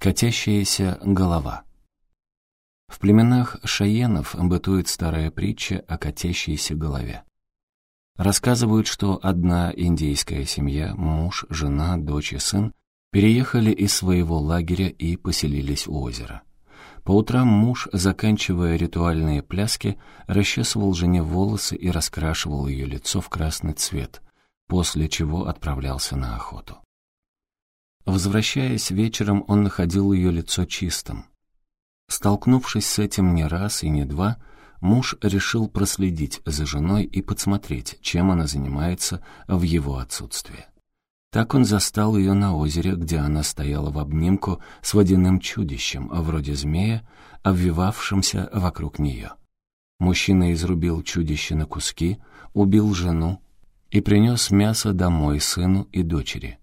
Катящаяся голова В племенах шаенов бытует старая притча о катящейся голове. Рассказывают, что одна индейская семья, муж, жена, дочь и сын, переехали из своего лагеря и поселились у озера. По утрам муж, заканчивая ритуальные пляски, расчесывал жене волосы и раскрашивал ее лицо в красный цвет, после чего отправлялся на охоту. Возвращаясь вечером, он находил ее лицо чистым. Столкнувшись с этим не раз и не два, муж решил проследить за женой и подсмотреть, чем она занимается в его отсутствие. Так он застал ее на озере, где она стояла в обнимку с водяным чудищем, вроде змея, обвивавшимся вокруг нее. Мужчина изрубил чудище на куски, убил жену и принес мясо домой сыну и дочери.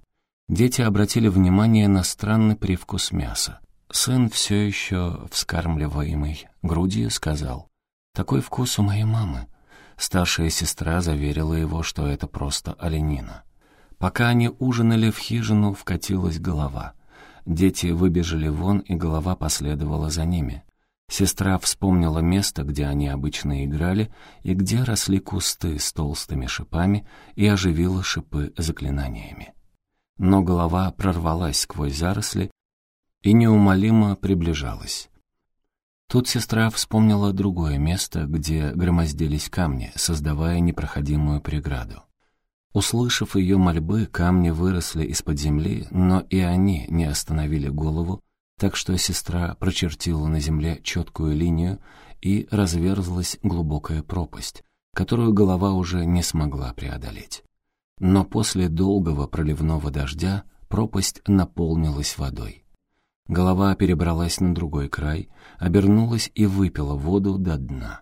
Дети обратили внимание на странный привкус мяса. Сын, все еще вскармливаемый грудью, сказал, «Такой вкус у моей мамы». Старшая сестра заверила его, что это просто оленина. Пока они ужинали, в хижину вкатилась голова. Дети выбежали вон, и голова последовала за ними. Сестра вспомнила место, где они обычно играли, и где росли кусты с толстыми шипами, и оживила шипы заклинаниями но голова прорвалась сквозь заросли и неумолимо приближалась. Тут сестра вспомнила другое место, где громоздились камни, создавая непроходимую преграду. Услышав ее мольбы, камни выросли из-под земли, но и они не остановили голову, так что сестра прочертила на земле четкую линию, и разверзлась глубокая пропасть, которую голова уже не смогла преодолеть. Но после долгого проливного дождя пропасть наполнилась водой. Голова перебралась на другой край, обернулась и выпила воду до дна.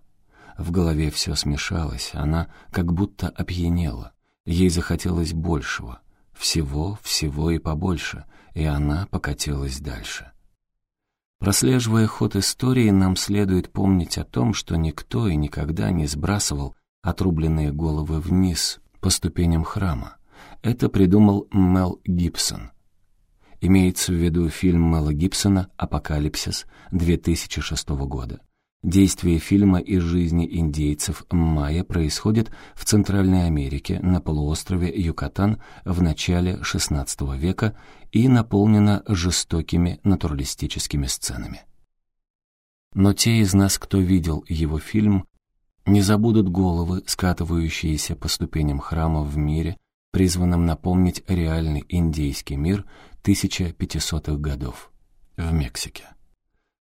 В голове все смешалось, она как будто опьянела. Ей захотелось большего. Всего, всего и побольше, и она покатилась дальше. Прослеживая ход истории, нам следует помнить о том, что никто и никогда не сбрасывал отрубленные головы вниз, по ступеням храма. Это придумал Мел Гибсон. Имеется в виду фильм Мела Гибсона «Апокалипсис» 2006 года. Действие фильма из жизни индейцев майя происходит в Центральной Америке на полуострове Юкатан в начале XVI века и наполнено жестокими натуралистическими сценами. Но те из нас, кто видел его фильм, не забудут головы, скатывающиеся по ступеням храма в мире, призванном напомнить реальный индейский мир 1500-х годов в Мексике.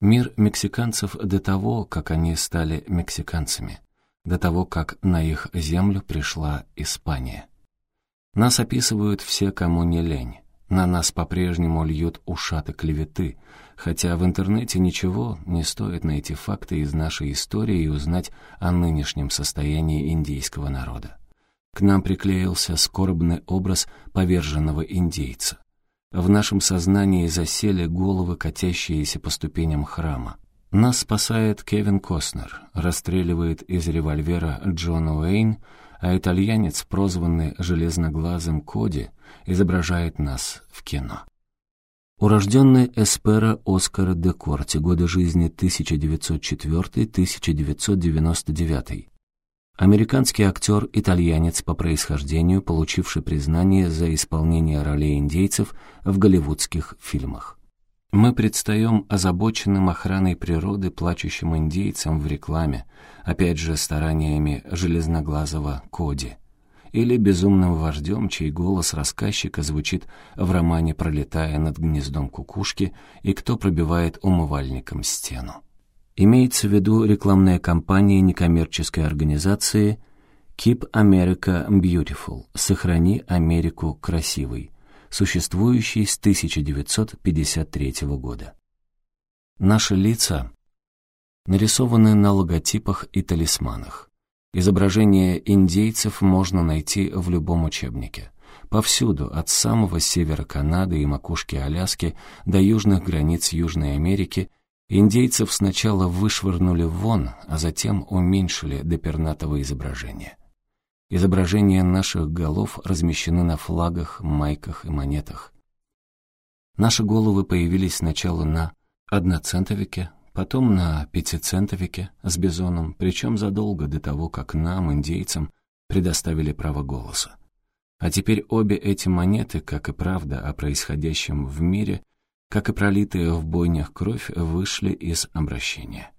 Мир мексиканцев до того, как они стали мексиканцами, до того, как на их землю пришла Испания. Нас описывают все, кому не лень. На нас по-прежнему льют ушаты клеветы, хотя в интернете ничего не стоит найти факты из нашей истории и узнать о нынешнем состоянии индейского народа. К нам приклеился скорбный образ поверженного индейца. В нашем сознании засели головы, катящиеся по ступеням храма. Нас спасает Кевин Костнер, расстреливает из револьвера Джон Уэйн, а итальянец, прозванный железноглазым Коди, изображает нас в кино. Урожденный Эспера Оскара де Корти, годы жизни 1904-1999. Американский актер, итальянец по происхождению, получивший признание за исполнение ролей индейцев в голливудских фильмах. Мы предстаем озабоченным охраной природы плачущим индейцам в рекламе, опять же стараниями железноглазого Коди, или безумным вождем, чей голос рассказчика звучит в романе «Пролетая над гнездом кукушки» и «Кто пробивает умывальником стену». Имеется в виду рекламная кампания некоммерческой организации «Keep America Beautiful» «Сохрани Америку красивой», существующий с 1953 года. Наши лица нарисованы на логотипах и талисманах. Изображения индейцев можно найти в любом учебнике. Повсюду, от самого севера Канады и макушки Аляски до южных границ Южной Америки, индейцев сначала вышвырнули вон, а затем уменьшили до пернатого изображения. Изображения наших голов размещены на флагах, майках и монетах. Наши головы появились сначала на одноцентовике, потом на пятицентовике с бизоном, причем задолго до того, как нам, индейцам, предоставили право голоса. А теперь обе эти монеты, как и правда о происходящем в мире, как и пролитая в бойнях кровь, вышли из обращения.